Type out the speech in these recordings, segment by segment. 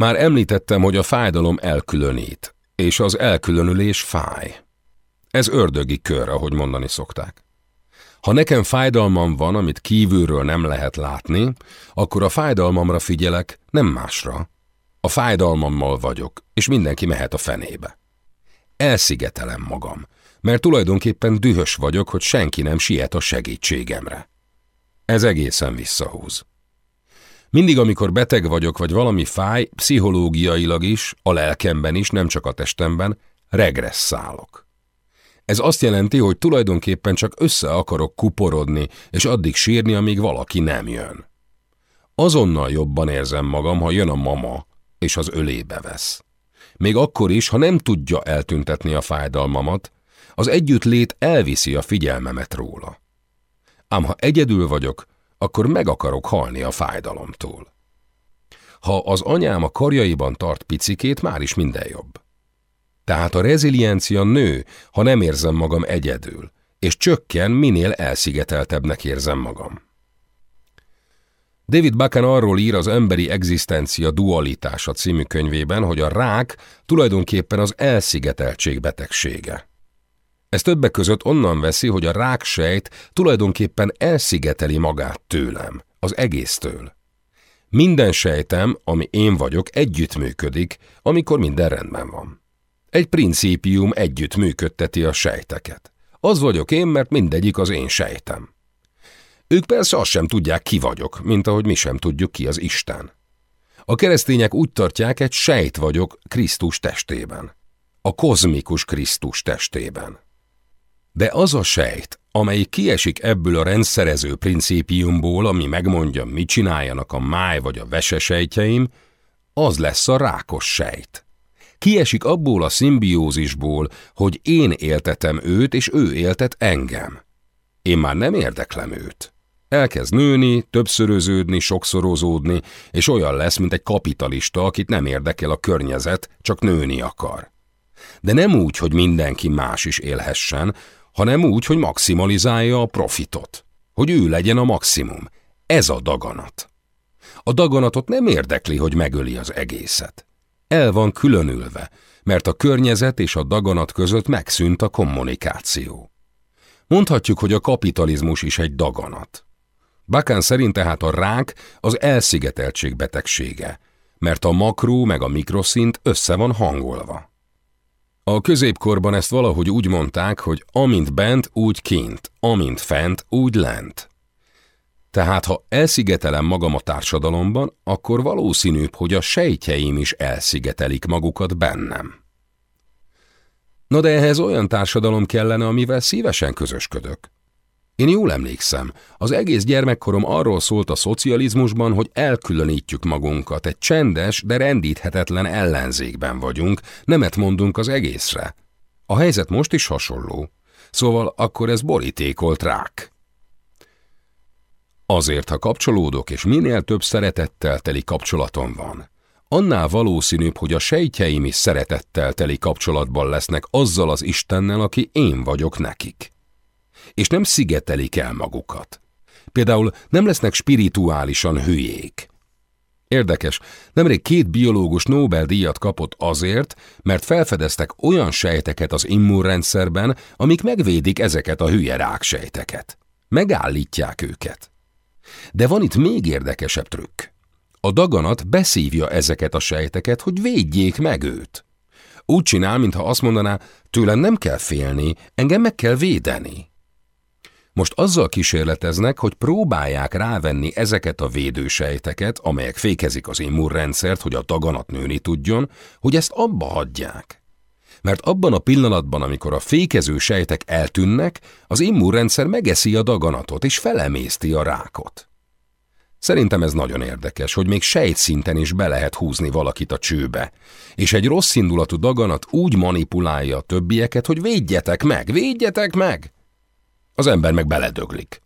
Már említettem, hogy a fájdalom elkülönít, és az elkülönülés fáj. Ez ördögi kör, ahogy mondani szokták. Ha nekem fájdalmam van, amit kívülről nem lehet látni, akkor a fájdalmamra figyelek, nem másra. A fájdalmammal vagyok, és mindenki mehet a fenébe. Elszigetelem magam, mert tulajdonképpen dühös vagyok, hogy senki nem siet a segítségemre. Ez egészen visszahúz. Mindig, amikor beteg vagyok, vagy valami fáj, pszichológiailag is, a lelkemben is, nem csak a testemben, regresszálok. Ez azt jelenti, hogy tulajdonképpen csak össze akarok kuporodni, és addig sírni, amíg valaki nem jön. Azonnal jobban érzem magam, ha jön a mama, és az ölébe vesz. Még akkor is, ha nem tudja eltüntetni a fájdalmamat, az együttlét elviszi a figyelmemet róla. Ám ha egyedül vagyok, akkor meg akarok halni a fájdalomtól. Ha az anyám a karjaiban tart picikét, már is minden jobb. Tehát a reziliencia nő, ha nem érzem magam egyedül, és csökken, minél elszigeteltebbnek érzem magam. David Buchan arról ír az Emberi Egzisztencia Dualitása című könyvében, hogy a rák tulajdonképpen az elszigeteltség betegsége. Ez többek között onnan veszi, hogy a ráksejt tulajdonképpen elszigeteli magát tőlem, az egésztől. Minden sejtem, ami én vagyok, együttműködik, amikor minden rendben van. Egy principium együtt működteti a sejteket. Az vagyok én, mert mindegyik az én sejtem. Ők persze azt sem tudják, ki vagyok, mint ahogy mi sem tudjuk, ki az Isten. A keresztények úgy tartják, egy sejt vagyok Krisztus testében. A kozmikus Krisztus testében. De az a sejt, amely kiesik ebből a rendszerező principiumból, ami megmondja, mit csináljanak a máj vagy a vesesejtjeim, az lesz a rákos sejt. Kiesik abból a szimbiózisból, hogy én éltetem őt, és ő éltet engem. Én már nem érdeklem őt. Elkezd nőni, többszöröződni, sokszorozódni, és olyan lesz, mint egy kapitalista, akit nem érdekel a környezet, csak nőni akar. De nem úgy, hogy mindenki más is élhessen, hanem úgy, hogy maximalizálja a profitot. Hogy ő legyen a maximum. Ez a daganat. A daganatot nem érdekli, hogy megöli az egészet. El van különülve, mert a környezet és a daganat között megszűnt a kommunikáció. Mondhatjuk, hogy a kapitalizmus is egy daganat. Bakán szerint tehát a rák az elszigeteltség betegsége, mert a makró meg a mikroszint össze van hangolva. A középkorban ezt valahogy úgy mondták, hogy amint bent, úgy kint, amint fent, úgy lent. Tehát ha elszigetelem magam a társadalomban, akkor valószínűbb, hogy a sejtjeim is elszigetelik magukat bennem. Na de ehhez olyan társadalom kellene, amivel szívesen közösködök. Én jól emlékszem, az egész gyermekkorom arról szólt a szocializmusban, hogy elkülönítjük magunkat, egy csendes, de rendíthetetlen ellenzékben vagyunk, nemet mondunk az egészre. A helyzet most is hasonló. Szóval akkor ez borítékolt rák. Azért, ha kapcsolódok, és minél több szeretettel teli kapcsolatom van, annál valószínűbb, hogy a sejtjeim is szeretettel teli kapcsolatban lesznek azzal az Istennel, aki én vagyok nekik és nem szigetelik el magukat. Például nem lesznek spirituálisan hülyék. Érdekes, nemrég két biológus Nobel-díjat kapott azért, mert felfedeztek olyan sejteket az immunrendszerben, amik megvédik ezeket a hülye ráksejteket. Megállítják őket. De van itt még érdekesebb trükk. A daganat beszívja ezeket a sejteket, hogy védjék meg őt. Úgy csinál, mintha azt mondaná, tőlem nem kell félni, engem meg kell védeni. Most azzal kísérleteznek, hogy próbálják rávenni ezeket a védősejteket, amelyek fékezik az immunrendszert, hogy a daganat nőni tudjon, hogy ezt abba hagyják. Mert abban a pillanatban, amikor a fékező sejtek eltűnnek, az immunrendszer megeszi a daganatot és felemészti a rákot. Szerintem ez nagyon érdekes, hogy még sejtszinten is be lehet húzni valakit a csőbe, és egy rossz indulatú daganat úgy manipulálja a többieket, hogy védjetek meg, védjetek meg! Az ember meg beledöglik.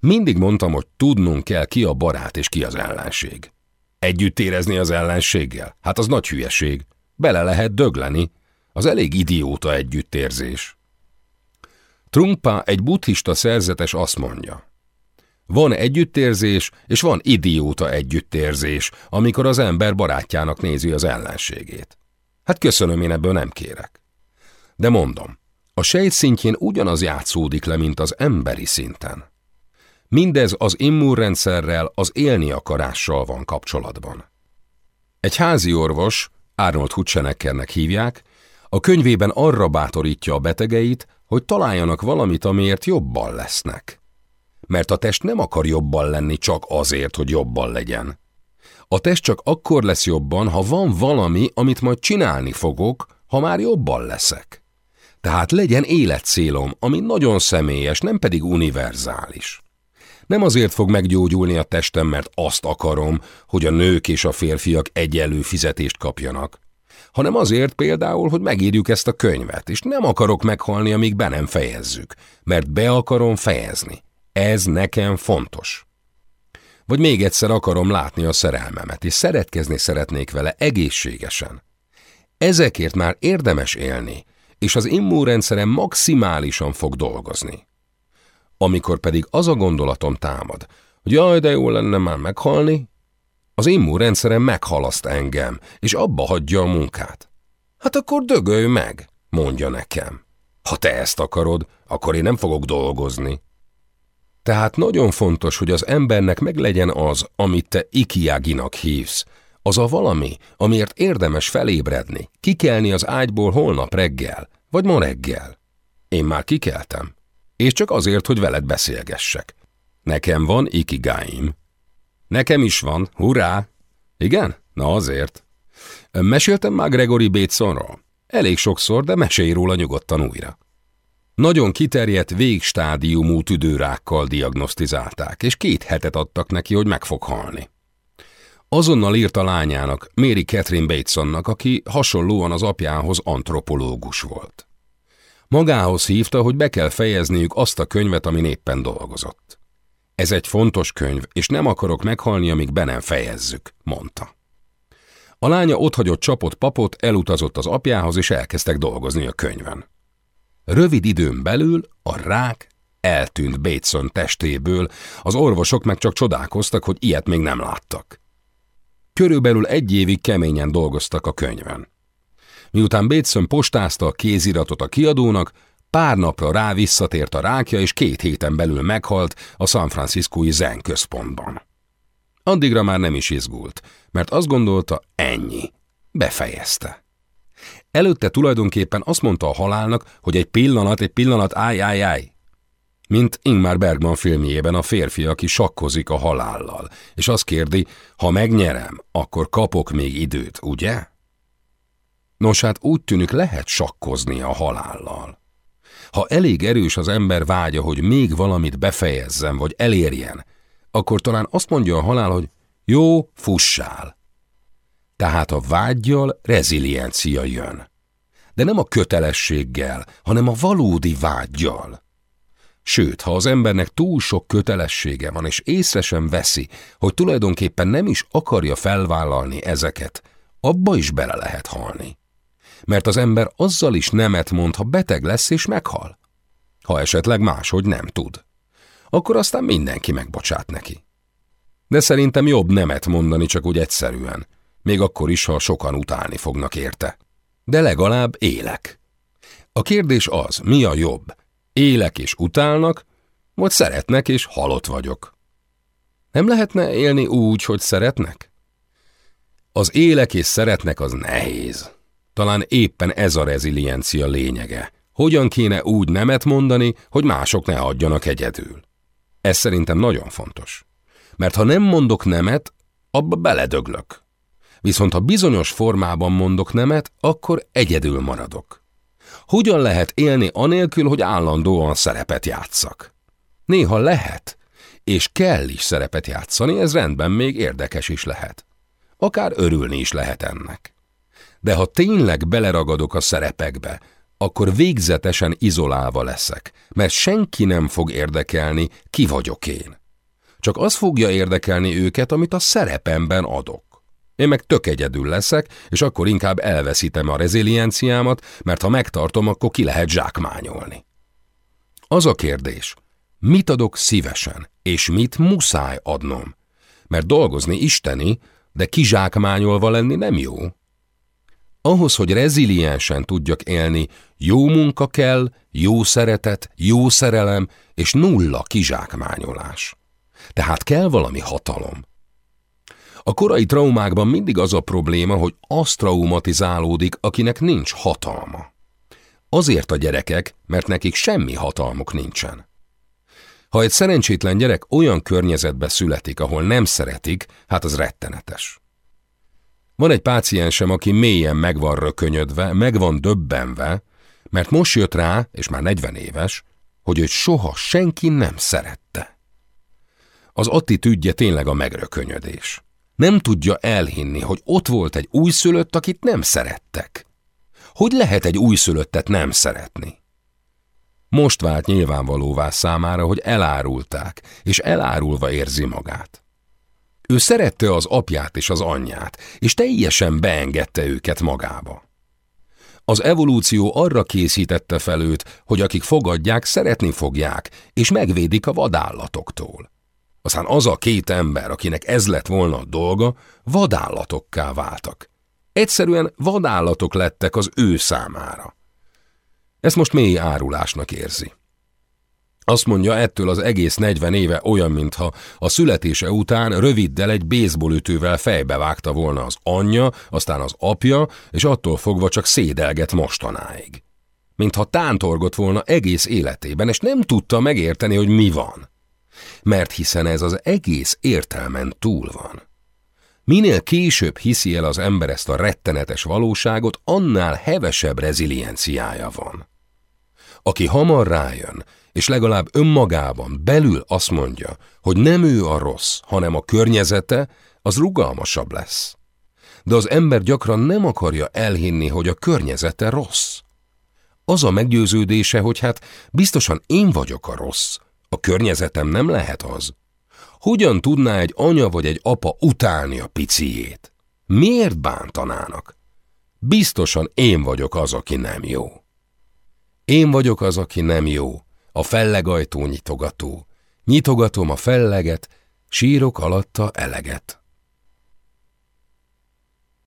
Mindig mondtam, hogy tudnunk kell, ki a barát és ki az ellenség. Együtt érezni az ellenséggel? Hát az nagy hülyeség. Bele lehet dögleni. Az elég idióta együttérzés. Trungpa, egy buddhista szerzetes azt mondja. Van együttérzés, és van idióta együttérzés, amikor az ember barátjának nézi az ellenségét. Hát köszönöm, én ebből nem kérek. De mondom, a sejt szintjén ugyanaz játszódik le, mint az emberi szinten. Mindez az immunrendszerrel, az élni akarással van kapcsolatban. Egy házi orvos, Arnold Hutcheneckernek hívják, a könyvében arra bátorítja a betegeit, hogy találjanak valamit, amiért jobban lesznek. Mert a test nem akar jobban lenni csak azért, hogy jobban legyen. A test csak akkor lesz jobban, ha van valami, amit majd csinálni fogok, ha már jobban leszek. Tehát legyen életcélom, ami nagyon személyes, nem pedig univerzális. Nem azért fog meggyógyulni a testem, mert azt akarom, hogy a nők és a férfiak egyenlő fizetést kapjanak, hanem azért például, hogy megírjuk ezt a könyvet, és nem akarok meghalni, amíg be nem fejezzük, mert be akarom fejezni. Ez nekem fontos. Vagy még egyszer akarom látni a szerelmemet, és szeretkezni szeretnék vele egészségesen. Ezekért már érdemes élni, és az immunrendszerem maximálisan fog dolgozni. Amikor pedig az a gondolatom támad, hogy jaj, de jó lenne már meghalni, az immunrendszerem meghalaszt engem, és abba hagyja a munkát. Hát akkor dögölj meg, mondja nekem. Ha te ezt akarod, akkor én nem fogok dolgozni. Tehát nagyon fontos, hogy az embernek meglegyen az, amit te ikiáginak hívsz, az a valami, amiért érdemes felébredni, kikelni az ágyból holnap reggel, vagy ma reggel. Én már kikeltem és csak azért, hogy veled beszélgessek. Nekem van ikigáim. Nekem is van, hurrá! Igen? Na azért. Meséltem már Gregory Batesonról? Elég sokszor, de mesélj róla nyugodtan újra. Nagyon kiterjedt végstádiumú tüdőrákkal diagnosztizálták, és két hetet adtak neki, hogy meg fog halni. Azonnal írt a lányának, Mary Catherine Batesonnak, aki hasonlóan az apjához antropológus volt. Magához hívta, hogy be kell fejezniük azt a könyvet, amin éppen dolgozott. Ez egy fontos könyv, és nem akarok meghalni, amíg be nem fejezzük, mondta. A lánya otthagyott csapott papot, elutazott az apjához, és elkezdtek dolgozni a könyven. Rövid időn belül a rák eltűnt Bateson testéből, az orvosok meg csak csodálkoztak, hogy ilyet még nem láttak. Körülbelül egy évig keményen dolgoztak a könyven. Miután Bateson postázta a kéziratot a kiadónak, pár napra rá visszatért a rákja, és két héten belül meghalt a San Franciscói Zen központban. Addigra már nem is izgult, mert azt gondolta, ennyi. Befejezte. Előtte tulajdonképpen azt mondta a halálnak, hogy egy pillanat, egy pillanat, állj, állj, állj. Mint Ingmar Bergman filmjében a férfi, aki sakkozik a halállal, és azt kérdi, ha megnyerem, akkor kapok még időt, ugye? Nos hát úgy tűnik lehet sakkozni a halállal. Ha elég erős az ember vágya, hogy még valamit befejezzen vagy elérjen, akkor talán azt mondja a halál, hogy jó, fussál. Tehát a vágyjal reziliencia jön. De nem a kötelességgel, hanem a valódi vágyjal. Sőt, ha az embernek túl sok kötelessége van, és észre sem veszi, hogy tulajdonképpen nem is akarja felvállalni ezeket, abba is bele lehet halni mert az ember azzal is nemet mond, ha beteg lesz és meghal. Ha esetleg máshogy nem tud. Akkor aztán mindenki megbocsát neki. De szerintem jobb nemet mondani csak úgy egyszerűen, még akkor is, ha sokan utálni fognak érte. De legalább élek. A kérdés az, mi a jobb? Élek és utálnak, vagy szeretnek és halott vagyok? Nem lehetne élni úgy, hogy szeretnek? Az élek és szeretnek az nehéz. Talán éppen ez a reziliencia lényege. Hogyan kéne úgy nemet mondani, hogy mások ne adjanak egyedül. Ez szerintem nagyon fontos. Mert ha nem mondok nemet, abba beledöglök. Viszont ha bizonyos formában mondok nemet, akkor egyedül maradok. Hogyan lehet élni anélkül, hogy állandóan szerepet játszak? Néha lehet, és kell is szerepet játszani, ez rendben még érdekes is lehet. Akár örülni is lehet ennek de ha tényleg beleragadok a szerepekbe, akkor végzetesen izolálva leszek, mert senki nem fog érdekelni, ki vagyok én. Csak az fogja érdekelni őket, amit a szerepemben adok. Én meg tök egyedül leszek, és akkor inkább elveszítem a rezilienciámat, mert ha megtartom, akkor ki lehet zsákmányolni. Az a kérdés, Mit adok szívesen, és mit muszáj adnom? Mert dolgozni isteni, de kizsákmányolva lenni nem jó. Ahhoz, hogy reziliensen tudjak élni, jó munka kell, jó szeretet, jó szerelem és nulla kizsákmányolás. Tehát kell valami hatalom. A korai traumákban mindig az a probléma, hogy az traumatizálódik, akinek nincs hatalma. Azért a gyerekek, mert nekik semmi hatalmuk nincsen. Ha egy szerencsétlen gyerek olyan környezetbe születik, ahol nem szeretik, hát az rettenetes. Van egy páciensem, aki mélyen meg van rökönyödve, meg van döbbenve, mert most jött rá, és már 40 éves, hogy őt soha senki nem szerette. Az attitűdje tényleg a megrökönyödés. Nem tudja elhinni, hogy ott volt egy újszülött, akit nem szerettek. Hogy lehet egy újszülöttet nem szeretni? Most vált nyilvánvalóvá számára, hogy elárulták, és elárulva érzi magát. Ő szerette az apját és az anyját, és teljesen beengedte őket magába. Az evolúció arra készítette fel őt, hogy akik fogadják, szeretni fogják, és megvédik a vadállatoktól. Aztán az a két ember, akinek ez lett volna a dolga, vadállatokká váltak. Egyszerűen vadállatok lettek az ő számára. Ezt most mély árulásnak érzi. Azt mondja, ettől az egész 40 éve olyan, mintha a születése után röviddel egy baseballütővel fejbe vágta volna az anyja, aztán az apja, és attól fogva csak szédelget mostanáig. Mintha tántorgott volna egész életében, és nem tudta megérteni, hogy mi van. Mert hiszen ez az egész értelmen túl van. Minél később hiszi el az ember ezt a rettenetes valóságot, annál hevesebb rezilienciája van. Aki hamar rájön, és legalább önmagában belül azt mondja, hogy nem ő a rossz, hanem a környezete, az rugalmasabb lesz. De az ember gyakran nem akarja elhinni, hogy a környezete rossz. Az a meggyőződése, hogy hát biztosan én vagyok a rossz, a környezetem nem lehet az. Hogyan tudná egy anya vagy egy apa utálni a piciét? Miért bántanának? Biztosan én vagyok az, aki nem jó. Én vagyok az, aki nem jó, a fellegajtó nyitogató. Nyitogatom a felleget, sírok alatta eleget.